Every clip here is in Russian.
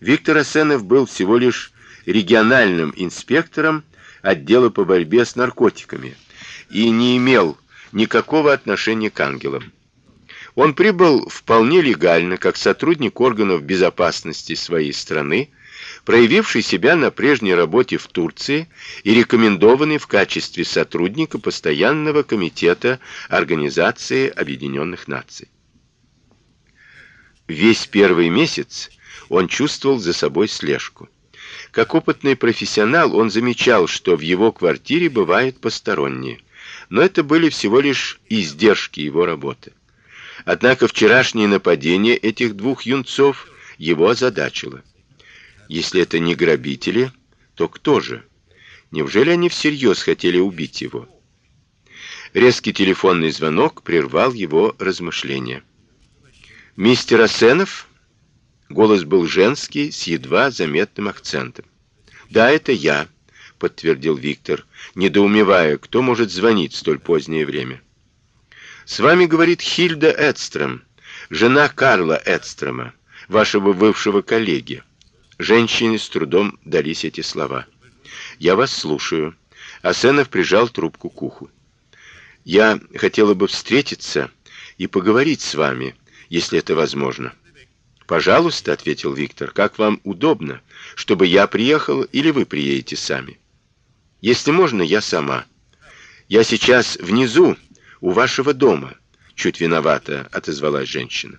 Виктор Асенов был всего лишь региональным инспектором отдела по борьбе с наркотиками и не имел никакого отношения к ангелам. Он прибыл вполне легально, как сотрудник органов безопасности своей страны, проявивший себя на прежней работе в Турции и рекомендованный в качестве сотрудника постоянного комитета Организации Объединенных Наций. Весь первый месяц он чувствовал за собой слежку. Как опытный профессионал, он замечал, что в его квартире бывают посторонние, но это были всего лишь издержки его работы. Однако вчерашнее нападение этих двух юнцов его озадачило. Если это не грабители, то кто же? Неужели они всерьез хотели убить его? Резкий телефонный звонок прервал его размышления. Мистер Асенов? Голос был женский, с едва заметным акцентом. Да, это я, подтвердил Виктор, недоумевая, кто может звонить в столь позднее время. С вами говорит Хильда Эдстром, жена Карла Эдстрома, вашего бывшего коллеги. Женщине с трудом дались эти слова. Я вас слушаю. Асенов прижал трубку к уху. Я хотела бы встретиться и поговорить с вами, если это возможно. Пожалуйста, ответил Виктор. Как вам удобно, чтобы я приехал или вы приедете сами? Если можно, я сама. Я сейчас внизу, у вашего дома. Чуть виновата отозвалась женщина.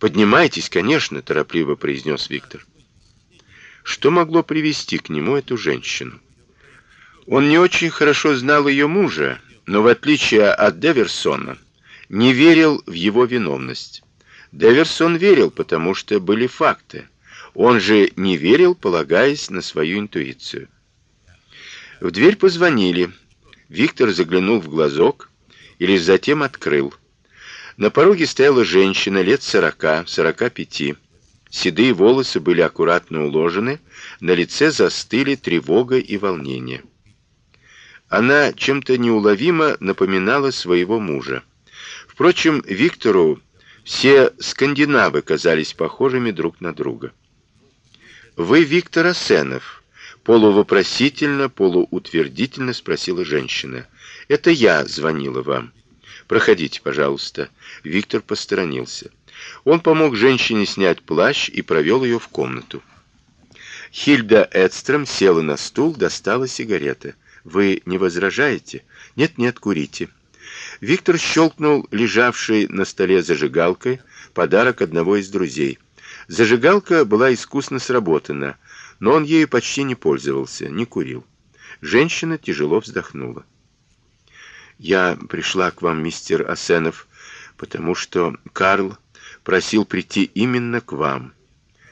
Поднимайтесь, конечно, торопливо произнес Виктор. Что могло привести к нему эту женщину? Он не очень хорошо знал ее мужа, но в отличие от Деверсона, не верил в его виновность. Деверсон верил, потому что были факты. Он же не верил, полагаясь на свою интуицию. В дверь позвонили. Виктор заглянул в глазок и лишь затем открыл. На пороге стояла женщина лет сорока, сорока пяти. Седые волосы были аккуратно уложены, на лице застыли тревога и волнение. Она чем-то неуловимо напоминала своего мужа. Впрочем, Виктору все скандинавы казались похожими друг на друга. Вы Виктор Асенов? полувопросительно, полуутвердительно спросила женщина. Это я звонила вам. Проходите, пожалуйста. Виктор посторонился. Он помог женщине снять плащ и провел ее в комнату. Хильда Эдстром села на стул, достала сигареты. Вы не возражаете? Нет, нет, курите. Виктор щелкнул лежавшей на столе зажигалкой, подарок одного из друзей. Зажигалка была искусно сработана, но он ею почти не пользовался, не курил. Женщина тяжело вздохнула. Я пришла к вам, мистер Асенов, потому что Карл просил прийти именно к вам.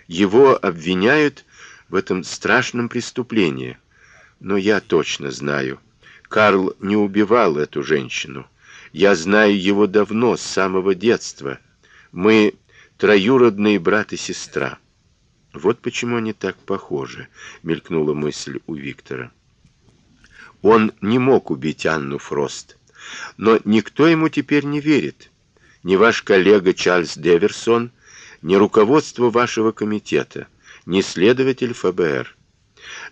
Его обвиняют в этом страшном преступлении. Но я точно знаю, Карл не убивал эту женщину. Я знаю его давно, с самого детства. Мы троюродные брат и сестра. Вот почему они так похожи, мелькнула мысль у Виктора. Он не мог убить Анну Фрост, но никто ему теперь не верит ни ваш коллега Чарльз Деверсон, ни руководство вашего комитета, ни следователь ФБР.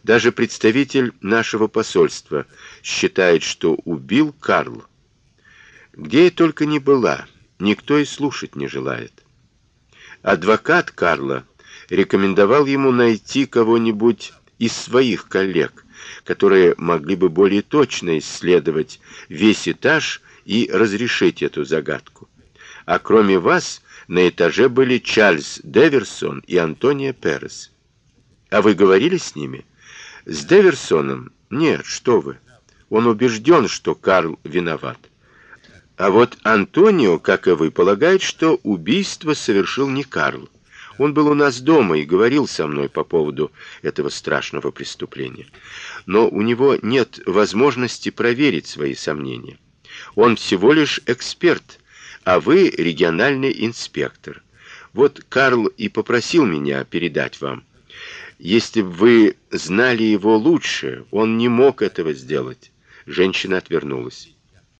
Даже представитель нашего посольства считает, что убил Карл. Где я только не была, никто и слушать не желает. Адвокат Карла рекомендовал ему найти кого-нибудь из своих коллег, которые могли бы более точно исследовать весь этаж и разрешить эту загадку а кроме вас на этаже были Чарльз Деверсон и Антония Перес. А вы говорили с ними? С Деверсоном? Нет, что вы. Он убежден, что Карл виноват. А вот Антонио, как и вы, полагает, что убийство совершил не Карл. Он был у нас дома и говорил со мной по поводу этого страшного преступления. Но у него нет возможности проверить свои сомнения. Он всего лишь эксперт, а вы региональный инспектор. Вот Карл и попросил меня передать вам. Если бы вы знали его лучше, он не мог этого сделать. Женщина отвернулась.